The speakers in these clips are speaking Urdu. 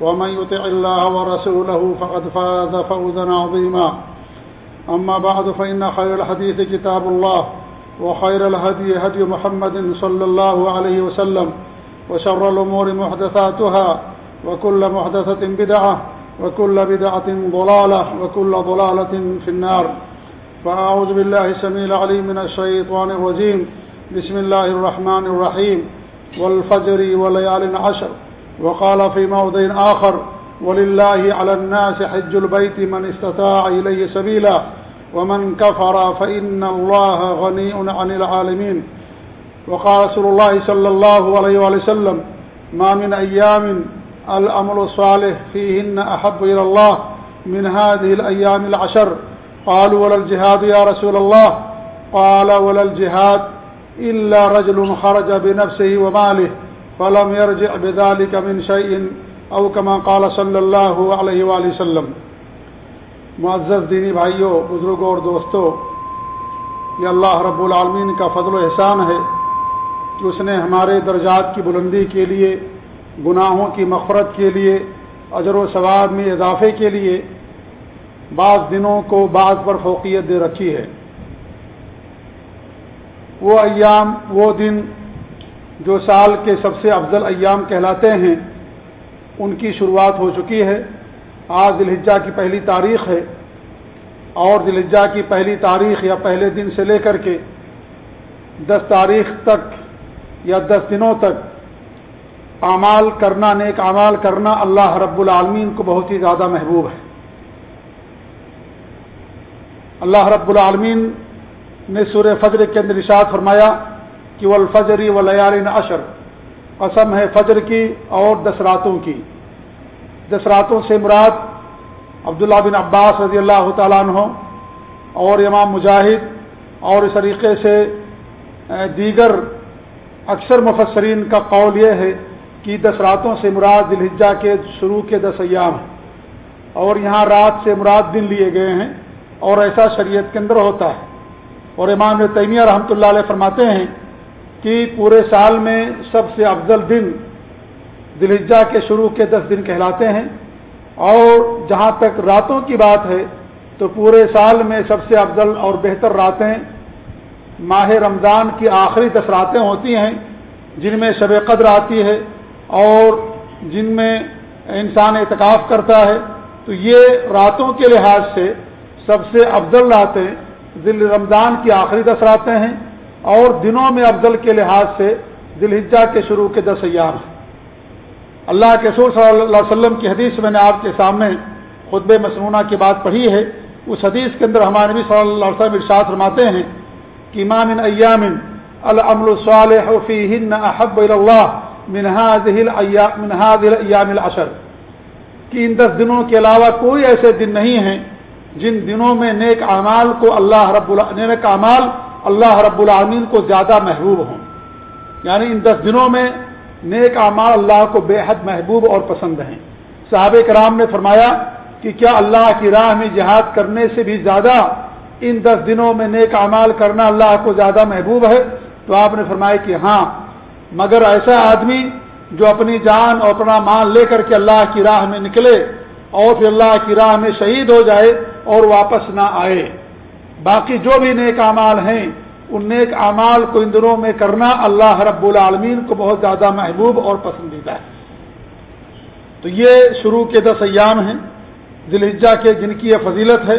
ومن يطع الله ورسوله فقد فاز فوزا عظيما. أما بعد، فإن خير الحديث كتاب الله، وخير الهدي هدي محمد صلى الله عليه وسلم، وشر الأمور محدثاتها، وكل محدثة بدعة، وكل بدعة ضلالة، وكل ضلالة في النار. فأعوذ بالله سميل عليم من الشيطان الرجيم. بسم الله الرحمن الرحيم. والفجر وليال عشر. وقال في موضع آخر، ولله على الناس حج البيت من استطاع إليه سبيلا ومن كفر فإن الله غني عن العالمين. وقال رسول الله صلى الله عليه وسلم، ما من أيام الأمر الصالح فيهن أحب إلى الله من هذه الأيام العشر. قالوا، ولا الجهاد يا رسول الله. قال، ولا الجهاد إلا رجل خرج بنفسه وماله. فلم يرجع بذلك من شيء او كما قال صلی اللہ علیہ وآلہ وسلم۔ معزز دینی بھائیوں بزرگوں اور دوستوں یہ اللہ رب العالمین کا فضل و احسان ہے کہ اس نے ہمارے درجات کی بلندی کے لیے، گناہوں کی مغفرت کے لیے، اجر و ثواب میں اضافے کے لیے بعض دنوں کو بعض پر فوقیت دے رکھی ہے۔ وہ ایام، وہ دن جو سال کے سب سے افضل ایام کہلاتے ہیں، ان کی شروعات ہو چکی ہے۔ آج دلحجہ کی پہلی تاریخ ہے۔ اور دلحجہ کی پہلی تاریخ یا پہلے دن سے لے کر کے دس تاریخ تک یا دس دنوں تک اعمال کرنا، نیک اعمال کرنا اللہ رب العالمین کو بہت ہی زیادہ محبوب ہے۔ اللہ رب العالمین نے سورہ فجر کے اندر اشاعت فرمایا کہ وہ الفجری و لیالین قسم ہے فجر کی اور دس راتوں کی۔ دس راتوں سے مراد عبداللہ بن عباس رضی اللہ تعالیٰ عنہ اور امام مجاہد اور اس طریقے سے دیگر اکثر مفسرین کا قول یہ ہے کہ دس راتوں سے مراد دلحجہ کے شروع کے دس ایام ہیں۔ اور یہاں رات سے مراد دن لیے گئے ہیں اور ایسا شریعت کے اندر ہوتا ہے۔ اور امام تیمیہ رحمۃ اللہ علیہ فرماتے ہیں کہ پورے سال میں سب سے افضل دن دلحجہ کے شروع کے دس دن کہلاتے ہیں۔ اور جہاں تک راتوں کی بات ہے، تو پورے سال میں سب سے افضل اور بہتر راتیں ماہ رمضان کی آخری دس راتیں ہوتی ہیں، جن میں شب قدر آتی ہے اور جن میں انسان اعتکاف کرتا ہے۔ تو یہ راتوں کے لحاظ سے سب سے افضل راتیں دل رمضان کی آخری دس راتیں ہیں۔ اور دنوں میں افضل کے لحاظ سے دلحجہ کے شروع کے دس ایام ہیں۔ اللہ کے سور صلی اللہ علیہ وسلم کی حدیث میں نے آپ کے سامنے خطب مصنوعہ کی بات پڑھی ہے۔ اس حدیث کے اندر ہمارے نبی صلی اللہ علیہ وسلم ارشاد فرماتے ہیں کہ امام ایامن العمل الصالح فیہن احب اللہ منہاد منہاد ایام العشر۔ کہ ان دس دنوں کے علاوہ کوئی ایسے دن نہیں ہیں جن دنوں میں نیک اعمال کو اللہ رب نیک اعمال اللہ رب العالمین کو زیادہ محبوب ہوں۔ یعنی ان دس دنوں میں نیک اعمال اللہ کو بے حد محبوب اور پسند ہیں۔ صحابہ کرام نے فرمایا کہ کیا اللہ کی راہ میں جہاد کرنے سے بھی زیادہ ان دس دنوں میں نیک اعمال کرنا اللہ کو زیادہ محبوب ہے؟ تو آپ نے فرمایا کہ ہاں مگر ایسا آدمی جو اپنی جان اور اپنا مال لے کر کے اللہ کی راہ میں نکلے اور پھر اللہ کی راہ میں شہید ہو جائے اور واپس نہ آئے۔ باقی جو بھی نیک اعمال ہیں، ان نیک اعمال کو ان دنوں میں کرنا اللہ رب العالمین کو بہت زیادہ محبوب اور پسندیدہ ہے۔ تو یہ شروع کے دس ایام ہیں۔ ذلحجہ کے جن کی یہ فضیلت ہے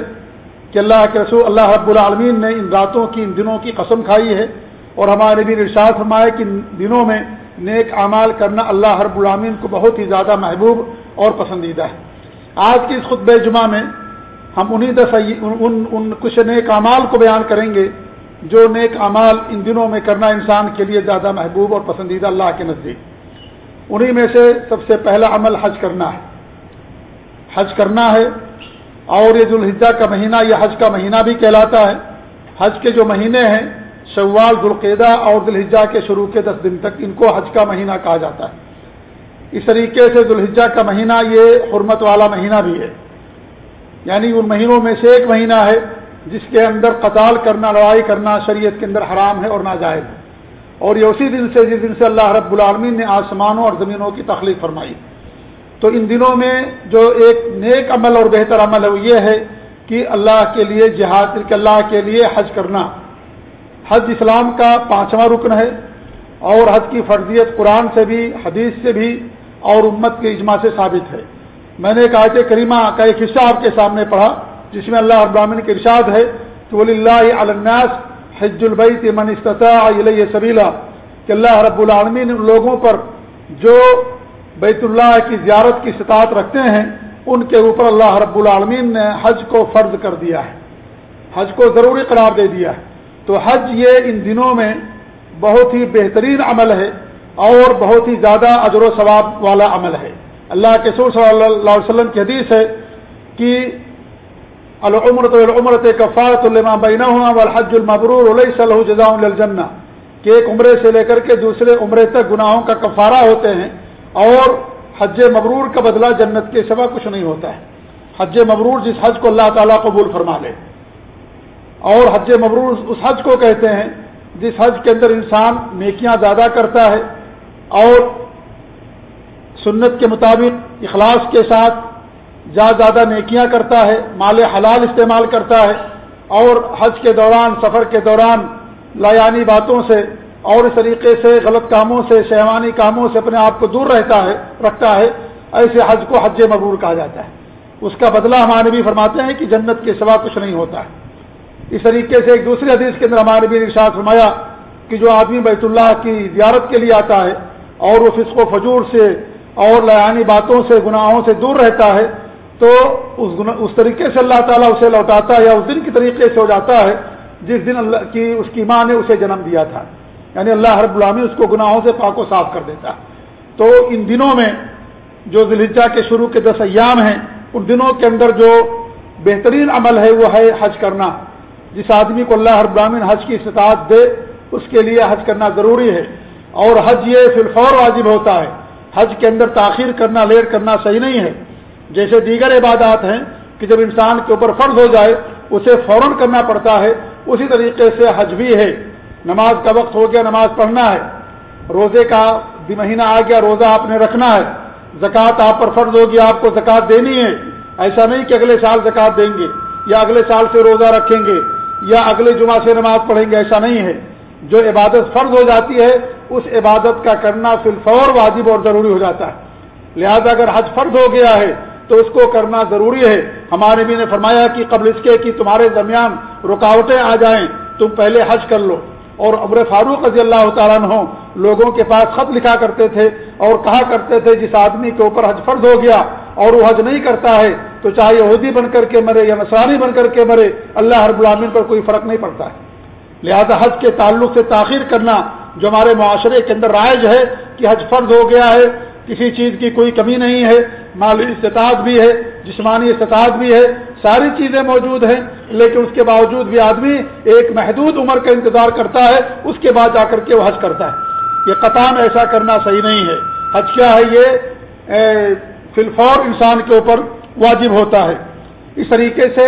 کہ اللہ کے رسول، اللہ رب العالمین نے ان راتوں کی، ان دنوں کی قسم کھائی ہے۔ اور ہمارے بھی ارشاد فرمائے کہ ان دنوں میں نیک اعمال کرنا اللہ رب العالمین کو بہت ہی زیادہ محبوب اور پسندیدہ ہے۔ آج کی اس خطب جمعہ میں ہم انہیں دس ان ان کچھ نیک اعمال کو بیان کریں گے جو نیک اعمال ان دنوں میں کرنا انسان کے لیے زیادہ محبوب اور پسندیدہ اللہ کے نزدیک۔ انہی میں سے سب سے پہلا عمل حج کرنا ہے۔ حج کرنا ہے اور یہ ذوالحجہ کا مہینہ یہ حج کا مہینہ بھی کہلاتا ہے۔ حج کے جو مہینے ہیں، شوال ذوالقیدہ اور ذوالحجہ کے شروع کے دس دن تک ان کو حج کا مہینہ کہا جاتا ہے۔ اس طریقے سے ذوالحجہ کا مہینہ یہ حرمت والا مہینہ بھی ہے۔ یعنی ان مہینوں میں سے ایک مہینہ ہے جس کے اندر قتال کرنا، لڑائی کرنا شریعت کے اندر حرام ہے اور ناجائز ہے۔ اور یہ اسی دن سے جس دن سے اللہ رب العالمین نے آسمانوں اور زمینوں کی تخلیق فرمائی۔ تو ان دنوں میں جو ایک نیک عمل اور بہتر عمل ہے وہ یہ ہے کہ اللہ کے لیے جہاد اللہ کے لیے حج کرنا۔ حج اسلام کا پانچواں رکن ہے اور حج کی فرضیت قرآن سے بھی، حدیث سے بھی اور امت کے اجماع سے ثابت ہے۔ میں نے کہا کہ کریمہ کا ایک حصہ آپ کے سامنے پڑھا، جس میں اللہ ابراہین کے ارشاد ہے کہ ولی اللہ الناس حج البیت من استطاع علیہ سبیلا کہ اللہ رب العالمین ان لوگوں پر جو بیت اللہ کی زیارت کی استطاعت رکھتے ہیں، ان کے اوپر اللہ رب العالمین نے حج کو فرض کر دیا ہے۔ حج کو ضروری قرار دے دیا ہے۔ تو حج یہ ان دنوں میں بہت ہی بہترین عمل ہے اور بہت ہی زیادہ اجر و ثواب والا عمل ہے۔ اللہ کے سور صلی اللہ علیہ وسلم کی حدیث ہے کہ العمرت العمرت کفارت الما بینا والحج المبرور علیہ صلی جزا الجنہ کہ ایک عمرے سے لے کر کے دوسرے عمرے تک گناہوں کا کفارہ ہوتے ہیں اور حج مبرور کا بدلہ جنت کے سوا کچھ نہیں ہوتا ہے۔ حج مبرور جس حج کو اللہ تعالیٰ قبول فرما لے۔ اور حج مبرور اس حج کو کہتے ہیں جس حج کے اندر انسان نیکیاں زیادہ کرتا ہے اور سنت کے مطابق، اخلاص کے ساتھ زیادہ زیادہ نیکیاں کرتا ہے، مال حلال استعمال کرتا ہے، اور حج کے دوران، سفر کے دوران لایانی باتوں سے، اور اس طریقے سے، غلط کاموں سے شہوانی کاموں سے اپنے آپ کو دور رہتا ہے، رکھتا ہے، ایسے حج کو حج مبرور کہا جاتا ہے۔ اس کا بدلہ ہمارے بھی فرماتے ہیں کہ جنت کے سوا کچھ نہیں ہوتا ہے۔ اس طریقے سے ایک دوسرے حدیث کے اندر ہمارے بھی ارشاد فرمایا کہ جو آدمی بیت اللہ کی زیارت کے لیے آتا ہے، اور وہ فسق و فجور سے اور لیانی باتوں سے، گناہوں سے دور رہتا ہے، تو اس اس طریقے سے اللہ تعالیٰ اسے لوٹاتا ہے یا اس دن کی طریقے سے ہو جاتا ہے جس دن اللہ کی، اس کی ماں نے اسے جنم دیا تھا۔ یعنی اللہ رب العامی اس کو گناہوں سے پاک و صاف کر دیتا۔ تو ان دنوں میں جو ذلجہ کے شروع کے دس ایام ہیں، ان دنوں کے اندر جو بہترین عمل ہے، وہ ہے حج کرنا۔ جس آدمی کو اللہ رب العامن حج کی استطاعت دے، اس کے لیے حج کرنا ضروری ہے۔ اور حج یہ فلفور واجب ہوتا ہے۔ حج کے اندر تاخیر کرنا، لیٹ کرنا صحیح نہیں ہے۔ جیسے دیگر عبادات ہیں کہ جب انسان کے اوپر فرض ہو جائے، اسے فوراً کرنا پڑتا ہے۔ اسی طریقے سے حج بھی ہے۔ نماز کا وقت ہو گیا، نماز پڑھنا ہے۔ روزے کا مہینہ آ گیا، روزہ آپ نے رکھنا ہے۔ زکوٰۃ آپ پر فرض ہوگی آپ کو زکوٰۃ دینی ہے۔ ایسا نہیں کہ اگلے سال زکوٰۃ دیں گے یا اگلے سال سے روزہ رکھیں گے یا اگلے جمعہ سے نماز پڑھیں گے، ایسا نہیں ہے۔ جو عبادت فرض ہو جاتی ہے، اس عبادت کا کرنا فی الفور واجب اور ضروری ہو جاتا ہے۔ لہذا اگر حج فرض ہو گیا ہے، تو اس کو کرنا ضروری ہے۔ ہمارے بھی نے فرمایا کہ قبل اس کے کہ تمہارے درمیان رکاوٹیں آ جائیں، تم پہلے حج کر لو۔ اور عمر فاروق رضی اللہ تعالیٰ عنہ لوگوں کے پاس خط لکھا کرتے تھے اور کہا کرتے تھے، جس آدمی کے اوپر حج فرض ہو گیا اور وہ حج نہیں کرتا ہے، تو چاہے عہدی بن کر کے مرے یا نسانی بن کر کے مرے، اللہ ہر غلامین پر کوئی فرق نہیں پڑتا ہے۔ لہذا حج کے تعلق سے تاخیر کرنا جو ہمارے معاشرے کے اندر رائج ہے کہ حج فرض ہو گیا ہے، کسی چیز کی کوئی کمی نہیں ہے مالی استطاعت بھی ہے، جسمانی استطاعت بھی ہے، ساری چیزیں موجود ہیں، لیکن اس کے باوجود بھی آدمی ایک محدود عمر کا انتظار کرتا ہے، اس کے بعد جا کر کے وہ حج کرتا ہے۔ یہ قطام ایسا کرنا صحیح نہیں ہے۔ حج کیا ہے؟ یہ فلفور انسان کے اوپر واجب ہوتا ہے۔ اس طریقے سے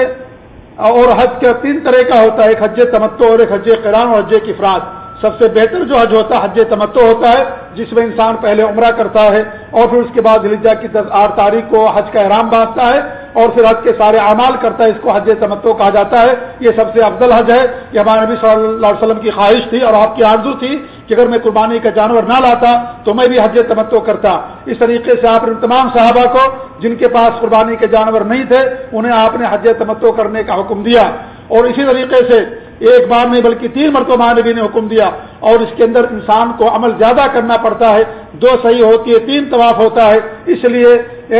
اور حج کا تین طرح کا ہوتا ہے، ایک حج تمتو اور ایک حج قرآن اور حج کی افراد سب سے بہتر جو حج ہوتا ہے، حج تمتو ہوتا ہے، جس میں انسان پہلے عمرہ کرتا ہے اور پھر اس کے بعد دلجا کی آٹھ تاریخ کو حج کا احرام باندھتا ہے۔ اور پھر حج کے سارے اعمال کرتا ہے، اس کو حج تمتو کہا جاتا ہے۔ یہ سب سے افضل حج ہے۔ یہ ہمارے نبی صلی اللہ علیہ وسلم کی خواہش تھی اور آپ کی آرزو تھی کہ اگر میں قربانی کا جانور نہ لاتا تو میں بھی حج تمتو کرتا۔ اس طریقے سے آپ نے تمام صحابہ کو جن کے پاس قربانی کے جانور نہیں تھے، انہیں آپ نے حج تمتو کرنے کا حکم دیا۔ اور اسی طریقے سے ایک بار نہیں بلکہ تین مرتبہ نبی نے حکم دیا اور اس کے اندر انسان کو عمل زیادہ کرنا پڑتا ہے، دو صحیح ہوتی ہے، تین طواف ہوتا ہے، اس لیے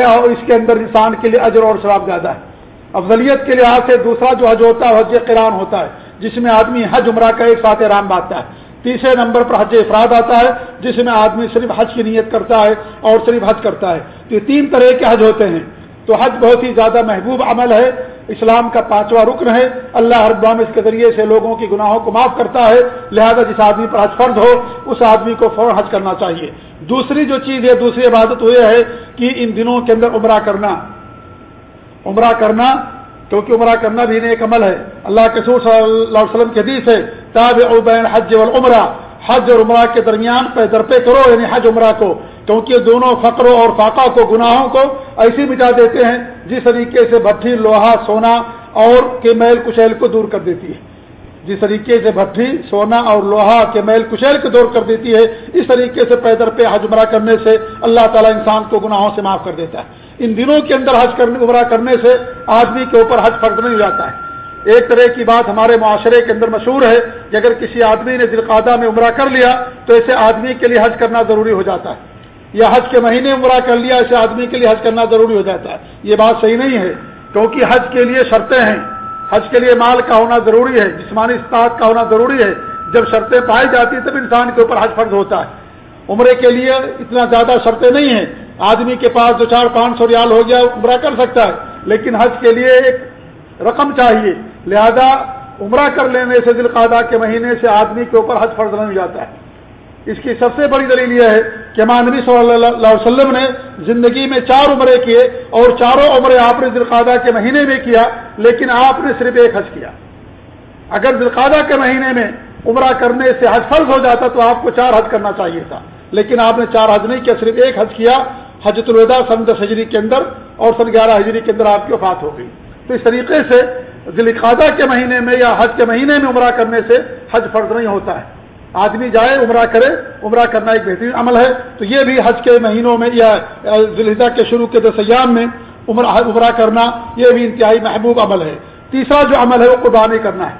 اس کے اندر انسان کے لیے اجر اور شراب زیادہ ہے۔ افضلیت کے لحاظ سے دوسرا جو حج ہوتا ہے، حج قرآن ہوتا ہے، جس میں آدمی حج عمرہ کا ایک ساتھ رام باندھتا ہے۔ تیسرے نمبر پر حج افراد آتا ہے، جس میں آدمی صرف حج کی نیت کرتا ہے اور صرف حج کرتا ہے۔ یہ تین طرح کے حج ہوتے ہیں۔ تو حج بہت ہی زیادہ محبوب عمل ہے۔ اسلام کا پانچواں رکن ہے۔ اللہ ہر بام اس کے ذریعے سے لوگوں کی گناہوں کو معاف کرتا ہے۔ لہذا جس آدمی پر حج فرض ہو، اس آدمی کو فوراً حج کرنا چاہیے۔ دوسری جو چیز ہے دوسری عبادت وہ یہ ہے کہ ان دنوں کے اندر عمرہ کرنا۔ عمرہ کرنا، کیونکہ عمرہ کرنا بھی ایک عمل ہے۔ اللہ کے سور صلی اللہ علیہ وسلم کے حدیث ہے تاب عبین حج والعمرہ۔ حج اور عمرہ کے درمیان پہ درپے کرو یعنی حج عمرہ کو۔ کیونکہ دونوں فقروں اور فاقہ کو، گناہوں کو ایسی مٹا دیتے ہیں، جس طریقے سے بھٹی لوہا، سونا اور کے میل کچیل کو دور کر دیتی ہے۔ جس طریقے سے بھٹی سونا اور لوہا کے میل کچیل کو دور کر دیتی ہے، اس طریقے سے پیدر پہ حج عمرہ کرنے سے اللہ تعالیٰ انسان کو گناہوں سے معاف کر دیتا ہے۔ ان دنوں کے اندر حج کرنے، عمرہ کرنے سے آدمی کے اوپر حج فرض نہیں جاتا ہے۔ ایک طرح کی بات ہمارے معاشرے کے اندر مشہور ہے کہ اگر کسی آدمی نے دلقادہ میں عمرہ کر لیا تو ایسے آدمی کے لیے حج کرنا ضروری ہو جاتا ہے۔ یا حج کے مہینے عمرہ کر لیا، ایسے آدمی کے لیے حج کرنا ضروری ہو جاتا ہے۔ یہ بات صحیح نہیں ہے، کیونکہ حج کے لیے شرطیں ہیں۔ حج کے لیے مال کا ہونا ضروری ہے، جسمانی استاد کا ہونا ضروری ہے۔ جب شرطیں پائی جاتی تب انسان کے اوپر حج فرض ہوتا ہے۔ عمرے کے لیے اتنا زیادہ شرطیں نہیں ہیں۔ آدمی کے پاس دو چار پانچ سو ریال ہو گیا، عمرہ کر سکتا ہے، لیکن حج کے لیے ایک رقم چاہیے۔ لہذا عمرہ کر لینے سے دل قادہ کے مہینے سے آدمی کے اوپر حج فرض نہیں جاتا ہے۔ اس کی سب سے بڑی دلیل یہ ہے کہ مانوی صلی اللہ علیہ وسلم نے زندگی میں چار عمرے کیے اور چاروں عمرے آپ نے دلقادہ کے مہینے میں کیا، لیکن آپ نے صرف ایک حج کیا۔ اگر دلقادہ کے مہینے میں عمرہ کرنے سے حج فرض ہو جاتا تو آپ کو چار حج کرنا چاہیے تھا۔ لیکن آپ نے چار حج نہیں کیا، صرف ایک حج کیا۔ حجت الوداع سن دس ہجری کے اندر اور سن گیارہ ہجری کے اندر آپ کی وفات ہو گئی۔ تو اس طریقے سے ذلقادہ کے مہینے میں یا حج کے مہینے میں عمرہ کرنے سے حج فرض نہیں ہوتا ہے۔ آدمی جائے، عمرہ کرے، عمرہ کرنا ایک بہترین عمل ہے۔ تو یہ بھی حج کے مہینوں میں یا ذلحدہ کے شروع کے دس ایام میں عمرہ عمرہ کرنا یہ بھی انتہائی محبوب عمل ہے۔ تیسرا جو عمل ہے وہ قربانی کرنا ہے۔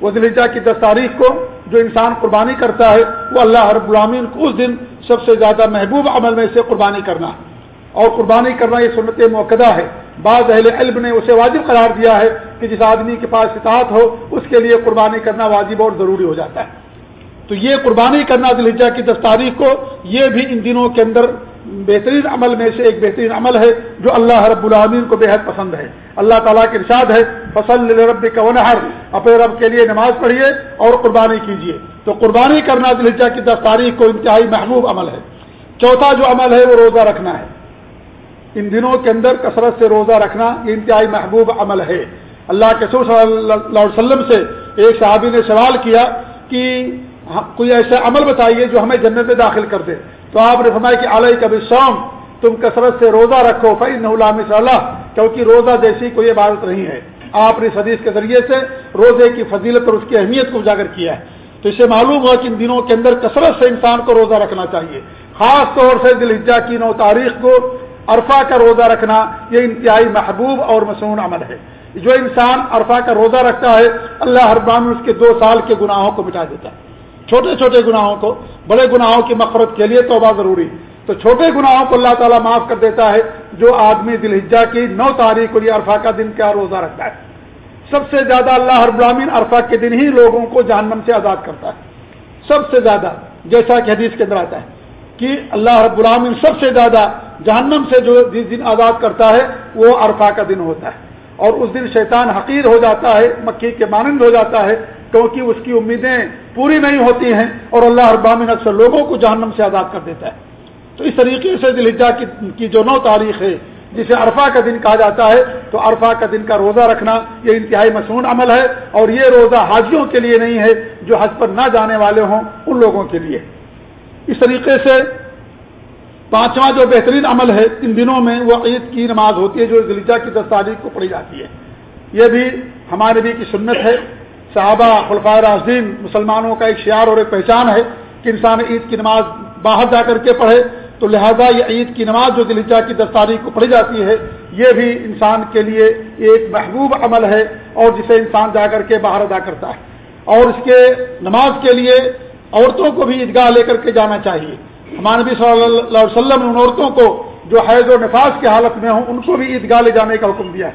وہ ذلحجہ کی دس تاریخ کو جو انسان قربانی کرتا ہے، وہ اللہ رب العامین کو اس دن سب سے زیادہ محبوب عمل میں سے قربانی کرنا۔ ہے اور قربانی کرنا یہ سنت موقع ہے۔ بعض اہل علم نے اسے واجب قرار دیا ہے کہ جس آدمی کے پاس اطاعت ہو، اس کے لیے قربانی کرنا واجب اور ضروری ہو جاتا ہے۔ تو یہ قربانی کرنا دلجا کی دس تاریخ کو، یہ بھی ان دنوں کے اندر بہترین عمل میں سے ایک بہترین عمل ہے، جو اللہ رب العامین کو بے حد پسند ہے۔ اللہ تعالیٰ کے ارشاد ہے، فصل رب کا ونہر اپنے رب کے لیے نماز پڑھیے اور قربانی کیجیے۔ تو قربانی کرنا دلجا کی دس تاریخ کو انتہائی محبوب عمل ہے۔ چوتھا جو عمل ہے، وہ روزہ رکھنا ہے۔ ان دنوں کے اندر کثرت سے روزہ رکھنا یہ انتہائی محبوب عمل ہے۔ اللہ کے سور صلی اللہ علیہ وسلم سے ایک صحابی نے سوال کیا کہ ہاں، کوئی ایسا عمل بتائیے جو ہمیں جنت میں داخل کر دے۔ تو آپ نے فرمایا کہ علیہ کبھی سوم تم کثرت سے روزہ رکھو فی نلام اللہ کیونکہ روزہ جیسی کوئی عبادت نہیں ہے۔ آپ نے حدیث کے ذریعے سے روزے کی فضیلت اور اس کی اہمیت کو اجاگر کیا ہے۔ تو اسے معلوم ہوا کہ ان دنوں کے اندر کثرت سے انسان کو روزہ رکھنا چاہیے۔ خاص طور سے دلجا کی نو تاریخ کو عرفہ کا روزہ رکھنا، یہ انتہائی محبوب اور مصنون عمل ہے۔ جو انسان عرفہ کا روزہ رکھتا ہے، اللہ ہر بام اس کے دو سال کے گناہوں کو مٹا دیتا ہے۔ چھوٹے چھوٹے گناہوں کو، بڑے گناہوں کی مفرت کے لیے توبہ ضروری۔ تو چھوٹے گناہوں کو اللہ تعالیٰ معاف کر دیتا ہے، جو آدمی دلحجہ کی نو تاریخ کو لیے عرفہ کا دن کیا روزہ رکھتا ہے۔ سب سے زیادہ اللہ ہر برامین عرفہ کے دن ہی لوگوں کو جہنم سے آزاد کرتا ہے۔ سب سے زیادہ، جیسا کہ حدیث کے اندر آتا ہے کہ اللہ رب العامن سب سے زیادہ جہنم سے جو جس دن آزاد کرتا ہے، وہ عرفہ کا دن ہوتا ہے۔ اور اس دن شیطان حقیر ہو جاتا ہے، مکھی کے مانند ہو جاتا ہے کیونکہ اس کی امیدیں پوری نہیں ہوتی ہیں اور اللہ ابامن اکثر لوگوں کو جہنم سے آزاد کر دیتا ہے۔ تو اس طریقے سے دلجا کی جو نو تاریخ ہے، جسے عرفہ کا دن کہا جاتا ہے، تو عرفہ کا دن کا روزہ رکھنا یہ انتہائی مصنون عمل ہے اور یہ روزہ حاجیوں کے لیے نہیں ہے جو حج پر نہ جانے والے ہوں ان لوگوں کے لیے۔ اس طریقے سے پانچواں جو بہترین عمل ہے، ان دنوں میں وہ عید کی نماز ہوتی ہے جو دلیجا کی دس تاریخ کو پڑھی جاتی ہے۔ یہ بھی ہمارے نبی کی سنت ہے۔ صحابہ خلفۂ راضین مسلمانوں کا ایک شعار اور ایک پہچان ہے کہ انسان عید کی نماز باہر جا کر کے پڑھے، تو لہذا یہ عید کی نماز جو دلیجا کی دس تاریخ کو پڑھی جاتی ہے، یہ بھی انسان کے لیے ایک محبوب عمل ہے اور جسے انسان جا کر کے باہر ادا کرتا ہے۔ اور اس کے نماز کے لیے عورتوں کو بھی عیدگاہ لے کر کے جانا چاہیے۔ ہمارے نبی صلی اللہ علیہ وسلم نے ان عورتوں کو جو حیض و نفاذ کی حالت میں ہوں، ان کو بھی عیدگاہ لے جانے کا حکم دیا ہے۔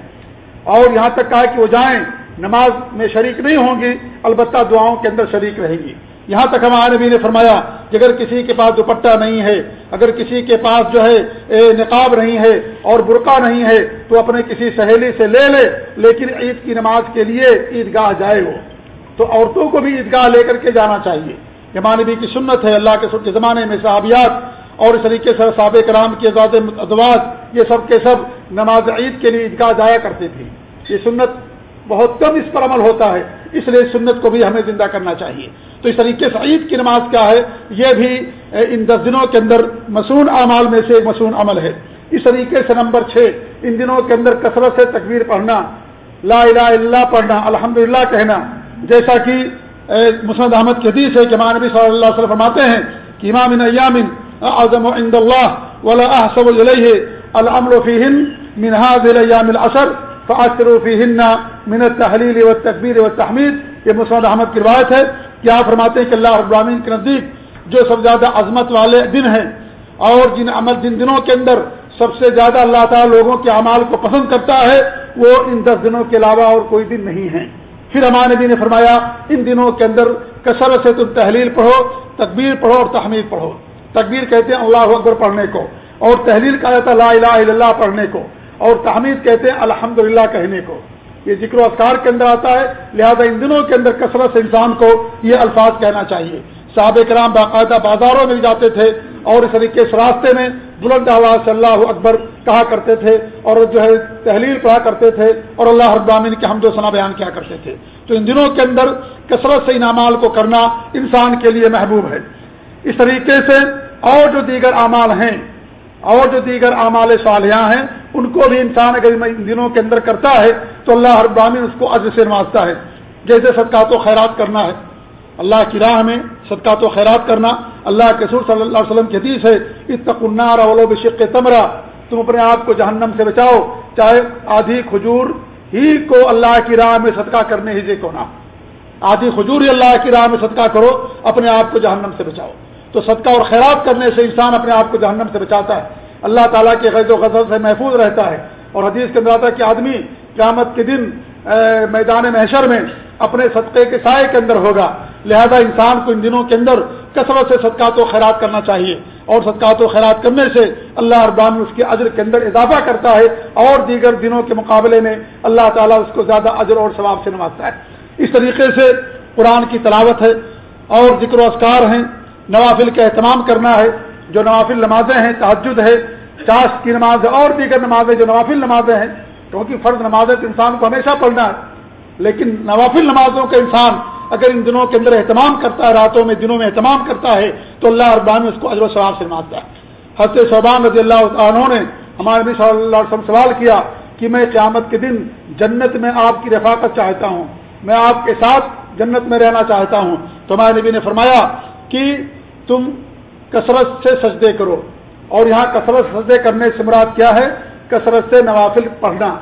اور یہاں تک کہا کہ وہ جائیں نماز میں شریک نہیں ہوں گی، البتہ دعاؤں کے اندر شریک رہیں گی۔ یہاں تک ہمارے نبی نے فرمایا، کہ اگر کسی کے پاس دوپٹہ نہیں ہے، اگر کسی کے پاس جو ہے نقاب نہیں ہے اور برقع نہیں ہے، تو اپنے کسی سہیلی سے لے لے، لیکن عید کی نماز کے لیے عیدگاہ جائے وہ۔ تو عورتوں کو بھی عیدگاہ لے کر کے جانا چاہیے۔ امام نبی کی سنت ہے، اللہ کے زمانے میں صحابیات اور اس طریقے سے صحابہ کرام کے ادوات یہ سب کے سب نماز عید کے لیے عیدگاہ جایا کرتے تھے۔ یہ سنت بہت کم اس پر عمل ہوتا ہے، اس لیے سنت کو بھی ہمیں زندہ کرنا چاہیے۔ تو اس طریقے سے عید کی نماز کیا ہے، یہ بھی ان دس دنوں کے اندر مصنون اعمال میں سے ایک مصنون عمل ہے۔ اس طریقے سے نمبر چھ، ان دنوں کے اندر کثرت سے تکبیر پڑھنا، لا الہ الا پڑھنا الحمد کہنا۔ جیسا کہ مسند احمد کی حدیث ہے کہ نبی صلی اللہ علیہ وسلم فرماتے ہیں کہ امام ایامن اعظم عند اللہ ولا احسب الیہ الامر فیہن من هذه الايام العشر فاثروا فیہن من التحلیل والتکبیر والتحمید یہ مسند احمد کی روایت ہے کہ آپ فرماتے ہیں کہ اللہ ابراہین کے نزدیک جو سب سے زیادہ عظمت والے دن ہیں اور جن عمل جن دنوں کے اندر سب سے زیادہ اللہ تعالی لوگوں کے اعمال کو پسند کرتا ہے، وہ ان دس دنوں کے علاوہ اور کوئی دن نہیں ہے پھر ہمارے نبی نے فرمایا، ان دنوں کے اندر کثرت سے تم تحلیل پڑھو، تکبیر پڑھو اور تحمید پڑھو۔ تکبیر کہتے ہیں اللہ اکبر پڑھنے کو اور تحلیل کہا جاتا ہے لا الہ الا اللہ پڑھنے کو۔ اور تحمید کہتے ہیں الحمد کہنے کو۔ یہ ذکر و اذکار کے اندر آتا ہے، لہذا ان دنوں کے اندر کثرت سے انسان کو یہ الفاظ کہنا چاہیے۔ صحابہ کرام باقاعدہ بازاروں میں بھی جاتے تھے اور اس طریقے سے راستے میں بلند آواز سے اللہ اکبر کہا کرتے تھے اور جو ہے تحلیل پڑھا کرتے تھے اور اللہ ابامین کے حمد و ثنا بیان کیا کرتے تھے۔ تو ان دنوں کے اندر کثرت سے ان اعمال کو کرنا انسان کے لیے محبوب ہے۔ اس طریقے سے اور جو دیگر اعمال ہیں اور جو دیگر اعمال صالحہ ہیں، ان کو بھی انسان اگر ان دنوں کے اندر کرتا ہے، تو اللہ ہر براہین اس کو عز سے نوازتا ہے۔ جیسے صدقات و خیرات کرنا ہے۔ اللہ کی راہ میں صدقات و خیرات کرنا اللہ کے سر صلی اللہ علیہ وسلم کی حدیث ہے۔ اتقنار اولو بشق تمرا۔ تم اپنے آپ کو جہنم سے بچاؤ۔ چاہے آدھی کھجور ہی کو اللہ کی راہ میں صدقہ کرنے ہی سے کو نہ آدھی کھجور ہی اللہ کی راہ میں صدقہ کرو، اپنے آپ کو جہنم سے بچاؤ۔ تو صدقہ اور خیرات کرنے سے انسان اپنے آپ کو جہنم سے بچاتا ہے۔ اللہ تعالیٰ کے غیر و غزل سے محفوظ رہتا ہے۔ اور حدیث کے اندر آتا ہے کہ آدمی قیامت کے دن میدان محشر میں اپنے صدقے کے سائے کے اندر ہوگا۔ لہذا انسان کو ان دنوں کے اندر کثرت سے صدقات و خیرات کرنا چاہیے۔ اور صدقات و خیرات کرنے سے اللہ اربان اس کے اجر کے اندر اضافہ کرتا ہے۔ اور دیگر دنوں کے مقابلے میں اللہ تعالیٰ اس کو زیادہ اجر اور ثواب سے نوازتا ہے۔ اس طریقے سے قرآن کی تلاوت ہے اور ذکر و اسکار ہیں۔ نوافل کا اہتمام کرنا ہے، جو نوافل نمازیں ہیں تحجد ہے، چاش کی نماز ہے، اور دیگر نمازیں جو نوافل نمازیں ہیں، کیونکہ فرض نمازیں تو انسان کو ہمیشہ پڑھنا ہے۔ لیکن نوافل نمازوں کا انسان اگر ان دنوں کے اندر اہتمام کرتا ہے، راتوں میں، دنوں میں اہتمام کرتا ہے، تو اللہ اربان اس کو اجر و ثواب سے نمازتا ہے۔ حضرت صوبان رضی اللہ عنہ نے ہمارے نبی صلی اللہ علیہ وسلم سوال کیا کہ میں قیامت کے دن جنت میں آپ کی رفاقت چاہتا ہوں، میں آپ کے ساتھ جنت میں رہنا چاہتا ہوں۔ تو ہمارے نبی نے فرمایا کہ تم کثرت سے سجدے کرو۔ اور یہاں کثرت سجدے کرنے سے مراد کیا ہے؟ کثرت سے نوافل پڑھنا۔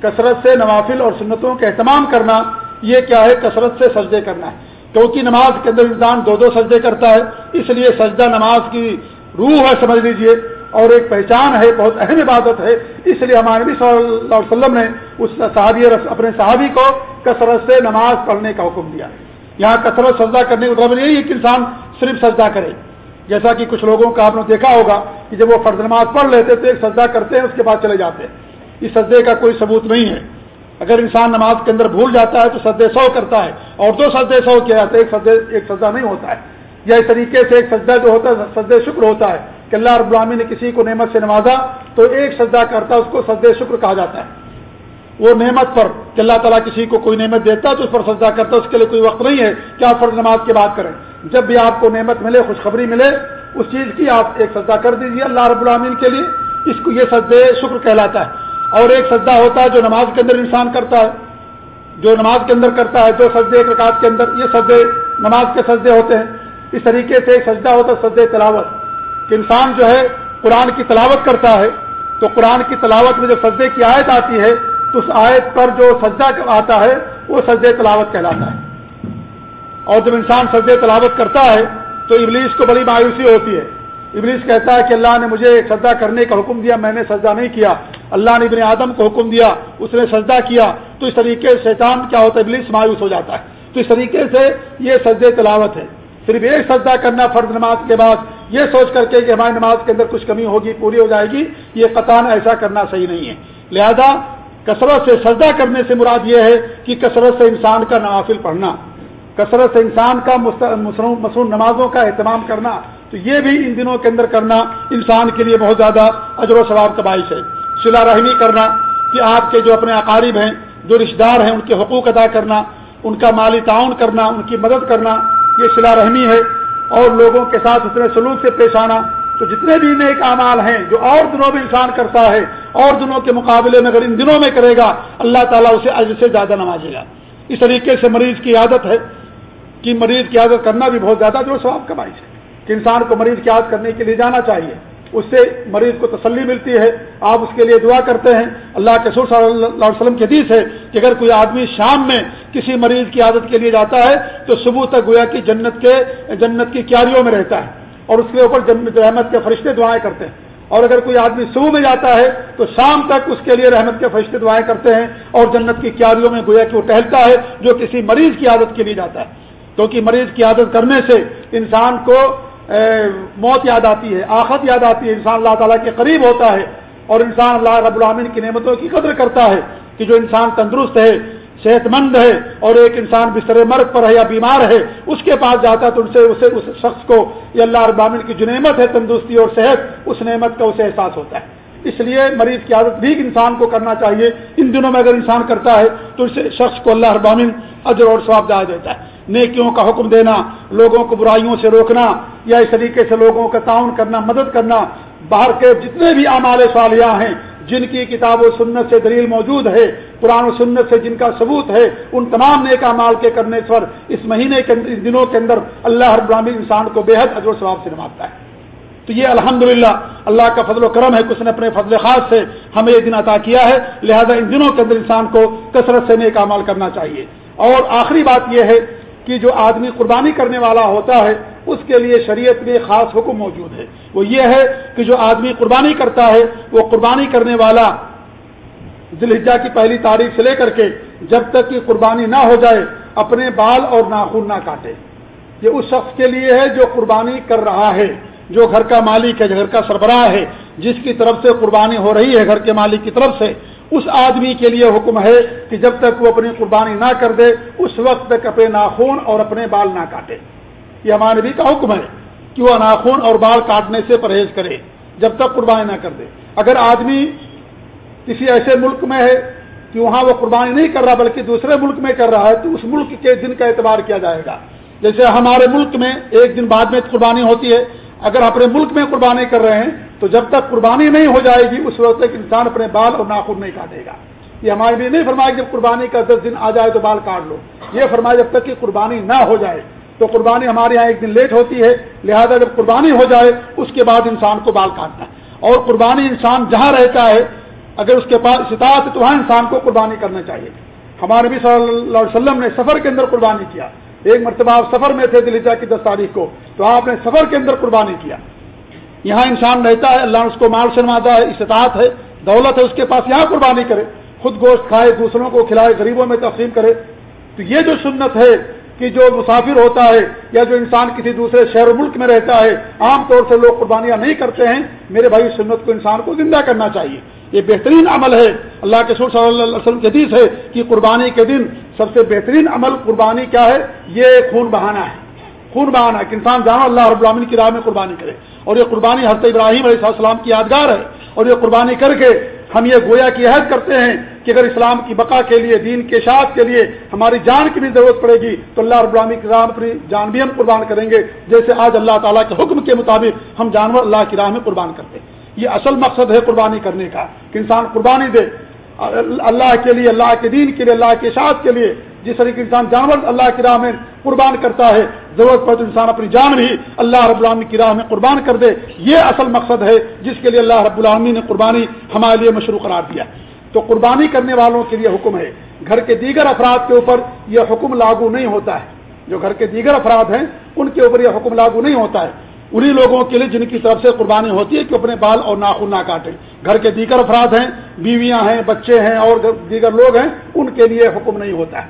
کثرت سے نوافل اور سنتوں کا اہتمام کرنا، یہ کیا ہے؟ کثرت سے سجدے کرنا ہے۔ کیونکہ نماز کے اندر انسان دو دو سجدے کرتا ہے، اس لیے سجدہ نماز کی روح ہے، سمجھ لیجیے۔ اور ایک پہچان ہے، بہت اہم عبادت ہے۔ اس لیے ہمارے نبی صلی اللہ علیہ وسلم نے اس صحابی اپنے صحابی کو کثرت سے نماز پڑھنے کا حکم دیا۔ یہاں کثرت سجدہ کرنے کا مطلب یہی ہے کہ انسان صرف سجدہ کرے۔ جیسا کہ کچھ لوگوں کا آپ نے دیکھا ہوگا کہ جب وہ فرض نماز پڑھ لیتے تو ایک سجدہ کرتے ہیں، اس کے بعد چلے جاتے ہیں۔ اس سجدے کا کوئی ثبوت نہیں ہے۔ اگر انسان نماز کے اندر بھول جاتا ہے تو سجدے سو کرتا ہے اور دو سجدے سو کیا جاتا ہے ایک سجدے، ایک سجدہ نہیں ہوتا ہے۔ یا اس طریقے سے ایک سجدہ جو ہوتا ہے، سجدے شکر ہوتا ہے کہ اللہ رب العامی نے کسی کو نعمت سے نوازا تو ایک سجدہ کرتا ہے، اس کو سجدے شکر کہا جاتا ہے۔ وہ نعمت پر کہ اللہ تعالیٰ کسی کو کوئی نعمت دیتا ہے تو اس پر سجدہ کرتا ہے، اس کے لیے کوئی وقت نہیں ہے کہ آپ فرض نماز کی بات کریں۔ جب بھی آپ کو نعمت ملے، خوشخبری ملے، اس چیز کی آپ ایک سجدہ کر دیجیے اللہ رب العامین کے لیے۔ اس کو یہ سجدے شکر کہلاتا ہے۔ اور ایک سجدہ ہوتا ہے جو نماز کے اندر انسان کرتا ہے، جو نماز کے اندر کرتا ہے دو سجدے ایک رکعت کے اندر، یہ سجدے نماز کے سجدے ہوتے ہیں۔ اس طریقے سے ایک سجدہ ہوتا ہے، سجدے تلاوت۔ کہ انسان جو ہے، قرآن کی تلاوت کرتا ہے۔ تو قرآن کی تلاوت میں جو سجدے کی آیت آتی ہے، تو اس آیت پر جو سجدہ آتا ہے، وہ سجدے تلاوت کہلاتا ہے۔ اور جب انسان سجدے تلاوت کرتا ہے تو ابلیس کو بڑی مایوسی ہوتی ہے۔ ابلیس کہتا ہے کہ اللہ نے مجھے سجدہ کرنے کا حکم دیا، میں نے سجدہ نہیں کیا۔ اللہ نے ابن آدم کو حکم دیا، اس نے سجدہ کیا۔ تو اس طریقے سے شیطان کیا ہوتا ہے؟ ابلیس مایوس ہو جاتا ہے۔ تو اس طریقے سے یہ سجدے تلاوت ہے۔ صرف ایک سجدہ کرنا فرض نماز کے بعد یہ سوچ کر کے کہ ہماری نماز کے اندر کچھ کمی ہوگی، پوری ہو جائے گی، یہ قطان ایسا کرنا صحیح نہیں ہے۔ لہذا کثرت سے سجدہ کرنے سے مراد یہ ہے کہ کثرت سے انسان کا نوافل پڑھنا۔ کثرت سے انسان کا مصنوع نمازوں کا اہتمام کرنا، تو یہ بھی ان دنوں کے اندر کرنا انسان کے لیے بہت زیادہ اجر و ثواب کا باعث ہے۔ سلا رحمی کرنا کہ آپ کے جو اپنے اقارب ہیں، جو رشتے دار ہیں، ان کے حقوق ادا کرنا، ان کا مالی تعاون کرنا، ان کی مدد کرنا، یہ سلا رحمی ہے۔ اور لوگوں کے ساتھ اتنے سلوک سے پیش آنا، تو جتنے بھی نیک اعمال ہیں، جو اور دنوں میں انسان کرتا ہے، اور دنوں کے مقابلے میں اگر ان دنوں میں کرے گا، اللہ تعالیٰ اسے اج سے زیادہ نوازے گا۔ اس طریقے سے مریض کی عادت ہے۔ کہ مریض کی عادت کرنا بھی بہت زیادہ جو سواب کا باعث ہے کہ انسان کو مریض کی عادت کرنے کے لیے جانا چاہیے۔ اس سے مریض کو تسلی ملتی ہے۔ آپ اس کے لیے دعا کرتے ہیں۔ اللہ کے سور صلی اللہ علیہ وسلم کی حدیث ہے کہ اگر کوئی آدمی شام میں کسی مریض کی عادت کے لیے جاتا ہے تو صبح تک گویا کی جنت کے جنت کی کیاریوں میں رہتا ہے اور اس کے اوپر جنت رحمت کے فرشتے دعائیں کرتے ہیں۔ اور اگر کوئی آدمی صبح میں جاتا ہے تو شام تک اس کے لیے رحمت کے فرشتے دعائیں کرتے ہیں اور جنت کی کیاریوں میں گویا کہ وہ ٹہلتا ہے جو کسی مریض کی عادت کے لیے جاتا ہے۔ کیونکہ مریض کی عادت کرنے سے انسان کو موت یاد آتی ہے آخت یاد آتی ہے۔ انسان اللہ تعالیٰ کے قریب ہوتا ہے اور انسان اللہ رب العامن کی نعمتوں کی قدر کرتا ہے کہ جو انسان تندرست ہے صحت مند ہے اور ایک انسان بستر مرگ پر ہے یا بیمار ہے، اس کے پاس جاتا ہے تو ان سے، اسے، اس شخص کو یہ اللہ رب العامن کی جو نعمت ہے تندرستی اور صحت، اس نعمت کا اسے احساس ہوتا ہے۔ اس لیے مریض کی عادت بھی انسان کو کرنا چاہیے۔ ان دنوں میں اگر انسان کرتا ہے تو اس شخص کو اللہ ابامن اجر اور ثواب جا دیتا ہے۔ نیکیوں کا حکم دینا، لوگوں کو برائیوں سے روکنا یا اس طریقے سے لوگوں کا تعاون کرنا، مدد کرنا۔ باہر کے جتنے بھی اعمال صالحہ ہیں، جن کی کتاب و سنت سے دلیل موجود ہے، قرآن و سنت سے جن کا ثبوت ہے، ان تمام نیک اعمال کے کرنے پر اس مہینے کے اندر، اس دنوں کے اندر اللہ ہر انسان کو بے حد اجر و ثواب سے نماتا ہے۔ تو یہ الحمد اللہ کا فضل و کرم ہے کہ اس نے اپنے فضل خاص سے ہمیں یہ دن عطا کیا ہے۔ لہذا ان دنوں کے اندر انسان کو کثرت سے نیک اعمال کرنا چاہیے۔ اور آخری بات یہ ہے کہ جو آدمی قربانی کرنے والا ہوتا ہے، اس کے لیے شریعت میں خاص حکم موجود ہے۔ وہ یہ ہے کہ جو آدمی قربانی کرتا ہے، وہ قربانی کرنے والا ذلحجہ کی پہلی تاریخ سے لے کر کے جب تک کہ قربانی نہ ہو جائے، اپنے بال اور ناخن نہ کاٹے۔ یہ اس شخص کے لیے ہے جو قربانی کر رہا ہے۔ جو گھر کا مالک ہے گھر کا سربراہ ہے، جس کی طرف سے قربانی ہو رہی ہے گھر کے مالک کی طرف سے، اس آدمی کے لیے حکم ہے کہ جب تک وہ اپنی قربانی نہ کر دے، اس وقت تک اپنے ناخون اور اپنے بال نہ کاٹے۔ یہ ہمارے بھی کا حکم ہے کہ وہ ناخون اور بال کاٹنے سے پرہیز کرے، جب تک قربانی نہ کر دے۔ اگر آدمی کسی ایسے ملک میں ہے کہ وہاں وہ قربانی نہیں کر رہا، بلکہ دوسرے ملک میں کر رہا ہے، تو اس ملک کے دن کا اعتبار کیا جائے گا۔ جیسے ہمارے ملک میں ایک دن بعد میں قربانی ہوتی ہے اگر اپنے ملک میں قربانی کر رہے ہیں، تو جب تک قربانی نہیں ہو جائے گی، اس وقت تک انسان اپنے بال اور ناخن نہیں کاٹے گا۔ یہ ہمارے لیے نہیں فرمایا جب قربانی کا دس دن آ جائے تو بال کاٹ لو۔ یہ فرمایا جب تک کہ قربانی نہ ہو جائے، تو قربانی ہمارے یہاں ایک دن لیٹ ہوتی ہے۔ لہذا جب قربانی ہو جائے، اس کے بعد انسان کو بال کاٹنا اور قربانی انسان جہاں رہتا ہے، اگر اس کے پاس استاد تو وہاں انسان کو قربانی کرنا چاہیے۔ ہمارے بھی صلی اللہ علیہ وسلم نے سفر کے اندر قربانی کیا۔ ایک مرتبہ آپ سفر میں تھے دلیجا کی دس تاریخ کو، تو آپ نے سفر کے اندر قربانی کیا۔ یہاں انسان رہتا ہے، اللہ اس کو مال شرماتا ہے، استطاعت ہے، دولت ہے، اس کے پاس یہاں قربانی کرے۔ خود گوشت کھائے، دوسروں کو کھلائے، غریبوں میں تقسیم کرے۔ تو یہ جو سنت ہے کہ جو مسافر ہوتا ہے یا جو انسان کسی دوسرے شہر ملک میں رہتا ہے، عام طور سے لوگ قربانیاں نہیں کرتے ہیں۔ میرے بھائی سنت کو انسان کو زندہ کرنا چاہیے۔ یہ بہترین عمل ہے۔ اللہ کے سور صلی اللہ علیہ وسلم کے حدیث ہے کہ قربانی کے دن سب سے بہترین عمل قربانی کیا ہے؟ یہ خون بہانا ہے۔ خون بہانا ہے کہ انسان جانا اللہ رب العالمین کی راہ میں قربانی کرے۔ اور یہ قربانی حضرت ابراہیم علیہ السلام کی یادگار ہے۔ اور یہ قربانی کر کے ہم یہ گویا کی عہد کرتے ہیں کہ اگر اسلام کی بقا کے لیے، دین کے شاعت کے لیے ہماری جان کی بھی ضرورت پڑے گی، تو اللہ رب العالمین کی راہ اپنی جان بھی ہم قربان کریں گے۔ جیسے آج اللہ تعالیٰ کے حکم کے مطابق ہم جانور اللہ کی راہ میں قربان کرتے ہیں۔ یہ اصل مقصد ہے قربانی کرنے کا کہ انسان قربانی دے اللہ کے لیے، اللہ کے دین کے لیے، اللہ کے شاعت کے لیے۔ جس طریقے انسان جانور اللہ کی راہ میں قربان کرتا ہے، ضرورت پڑے تو انسان اپنی جان بھی اللہ رب العالمین کی راہ میں قربان کر دے۔ یہ اصل مقصد ہے جس کے لیے اللہ رب العالمین نے قربانی ہمارے لیے مشروع قرار دیا۔ تو قربانی کرنے والوں کے لیے حکم ہے۔ گھر کے دیگر افراد کے اوپر یہ حکم لاگو نہیں ہوتا ہے۔ جو گھر کے دیگر افراد ہیں، ان کے اوپر یہ حکم لاگو نہیں ہوتا ہے۔ انہی لوگوں کے لیے جن کی طرف سے قربانی ہوتی ہے کہ اپنے بال اور ناخن نہ کاٹیں۔ گھر کے دیگر افراد ہیں، بیویاں ہیں، بچے ہیں اور دیگر لوگ ہیں، ان کے لیے حکم نہیں ہوتا۔ ہے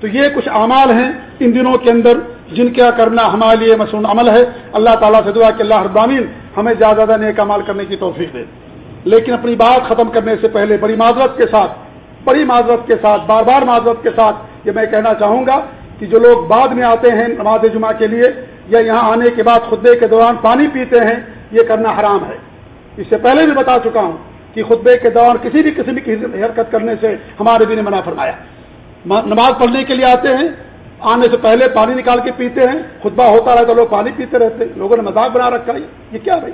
تو یہ کچھ اعمال ہیں ان دنوں کے اندر جن کا کرنا ہمارے لیے مصنوع عمل ہے۔ اللہ تعالیٰ سے دعا کہ اللہ ابامین ہمیں زیادہ زیادہ نیک عمال کرنے کی توفیق دے۔ لیکن اپنی بات ختم کرنے سے پہلے بڑی معذرت کے ساتھ، بڑی معذرت کے ساتھ، بار بار معذرت کے ساتھ یہ میں کہنا چاہوں گا کہ جو لوگ بعد میں آتے ہیں نماز جمعہ کے لیے یا یہاں آنے کے بعد خطبے کے دوران پانی پیتے ہیں، یہ کرنا حرام ہے۔ اس سے پہلے بھی بتا چکا ہوں کہ خطبے کے دوران کسی بھی قسم کی حرکت کرنے سے ہمارے بھی نے منع فرمایا۔ نماز پڑھنے کے لیے آتے ہیں، آنے سے پہلے پانی نکال کے پیتے ہیں، خطبہ ہوتا رہتا لوگ پانی پیتے رہتے ہیں لوگوں نے مذاق بنا رکھا ہے یہ کیا بھائی؟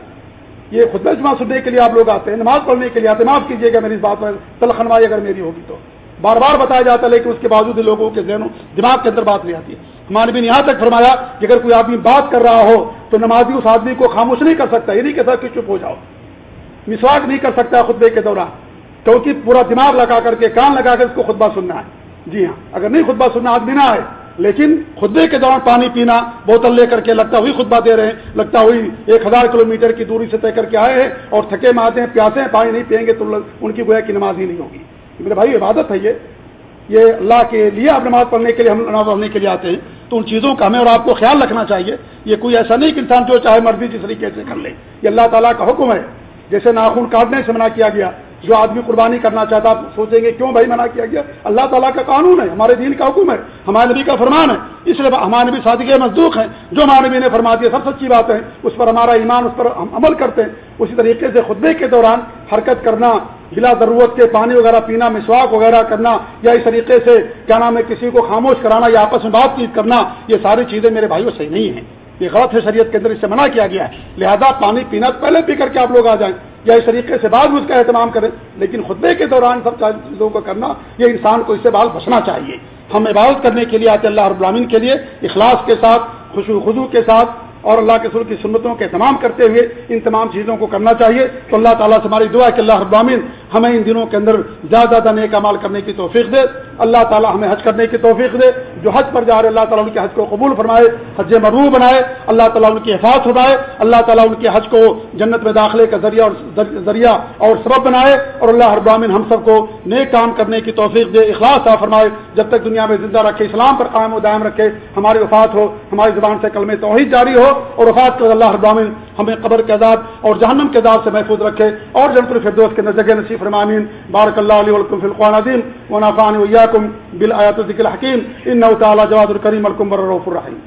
یہ خطبہ جمع سننے کے لیے آپ لوگ آتے ہیں، نماز پڑھنے کے لیے آتے ہیں، معاف کیجیے گا میری اس بات میں تلخنوائی اگر میری ہوگی تو۔ بار بار بتایا جاتا ہے، لیکن اس کے باوجود لوگوں کے ذہنوں، دماغ کے اندر بات نہیں آتی۔ ہے ہمارے بھی یہاں تک فرمایا کہ اگر کوئی آدمی بات کر رہا ہو تو نمازی اس آدمی کو خاموش نہیں کر سکتا، یہ نہیں کہتا کہ چپ ہو جاؤ۔ مسواک نہیں کر سکتا خطبے کے دوران۔ کیونکہ پورا دماغ لگا کر کے، کان لگا کر اس کو خطبہ سننا ہے۔ جی ہاں اگر نہیں خطبہ سننا، آدمی نہ آئے۔ لیکن خطبے کے دوران پانی پینا، بوتل لے کر کے لگتا ہوئی خطبہ دے رہے ہیں، لگتا ہوئی ایک ہزار کلو کی دوری سے طے کر کے آئے ہیں اور تھکے میں آتے ہیں، پیاسے ہیں، پانی نہیں پئیں گے تو ان کی گویا کی نماز ہی نہیں ہوگی۔ میرے بھائی، عبادت ہے یہ۔ یہ اللہ کے لیے آپ نماز پڑھنے کے لیے، ہم نماز پڑھنے کے لیے آتے ہیں۔ تو ان چیزوں کا ہمیں اور آپ کو خیال رکھنا چاہیے۔ یہ کوئی ایسا نہیں کہ انسان جو چاہے مرضی جس طریقے سے کر لے۔ یہ اللہ تعالیٰ کا حکم ہے۔ جیسے ناخن کاٹنے سے منع کیا گیا۔ جو آدمی قربانی کرنا چاہتا آپ سوچیں گے کیوں بھائی منع کیا گیا؟ اللہ تعالیٰ کا قانون ہے، ہمارے دین کا حکم ہے، ہمارے نبی کا فرمان ہے۔ اس لیے ہمارے نبی صادق مزدوق ہیں۔ جو ہمارے نبی نے فرما دیا، سب سچی بات ہے اس پر ہمارا ایمان، اس پر ہم عمل کرتے ہیں۔ اسی طریقے سے خطبے کے دوران حرکت کرنا بلا ضرورت کے پانی وغیرہ پینا، مسواک وغیرہ کرنا، یا اس طریقے سے کیا نام ہے، کسی کو خاموش کرانا یا آپس میں بات چیت کرنا، یہ ساری چیزیں میرے بھائیوں صحیح نہیں ہیں۔ یہ غلط ہے، شریعت کے اندر اس سے منع کیا گیا ہے۔ لہذا پانی پینا پہلے پی کر کے آپ لوگ آ جائیں یا اس طریقے سے بعد میں اس کا اہتمام کریں۔ لیکن خطبے کے دوران سب چیزوں کو کرنا، یہ انسان کو اس سے بال بچنا چاہیے۔ ہم عبادت کرنے کے لیے آتے اللہ رب العالمین کے لیے، اخلاص کے ساتھ خوشو خزو کے ساتھ اور اللہ کے سر کی سنتوں کے تمام کرتے ہوئے ان تمام چیزوں کو کرنا چاہیے، تو اللہ تعالیٰ سے ہماری دعا کہ اللہ ابامین ہمیں ان دنوں کے اندر زیادہ زیادہ نیک امال کرنے کی توفیق دے۔ اللہ تعالیٰ ہمیں حج کرنے کی توفیق دے۔ جو حج پر جا رہے اللہ تعالیٰ ان کے حج کو قبول فرمائے، حج مرو بنائے، اللہ تعالیٰ ان کی حفاظت اٹھائے اللہ تعالیٰ ان کے حج کو جنت میں داخلے کا ذریعہ اور ذریعہ اور سبب بنائے۔ اور اللہ ابامین ہم سب کو نیک کام کرنے کی توفیق دے، اخلاص فرمائے۔ جب تک دنیا میں زندہ رکھے، اسلام پر قائم و دائم رکھے، ہماری وفات ہو، ہماری زبان سے کلمے توحید جاری ہو۔ اور وفات کر اللہ ابامن ہمیں قبر کے عذاب اور جہنم کے عذاب سے محفوظ رکھے۔ اور جنت الفردوس کے نظر نصیف فرمامین بارک اللہ علیہ ولکم فی عظیم ونافعانی وإياكم بالآيات ذكر الحكيم. إنه تعالى جواد الكريم الكمبر بر الرحيم.